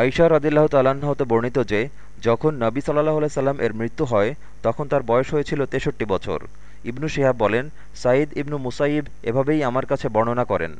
আইসা রদিল্লাহ তাল্লাহ্ন হতে বর্ণিত যে, যখন নবী সাল্লাহ সাল্লাম এর মৃত্যু হয়, তখন তার বয়স হয়েছিল তেষট্টি বছর। ইবনু শিহাব বলেন, সাঈদ ইবনু মুসাইব এভাবেই আমার কাছে বর্ণনা করেন।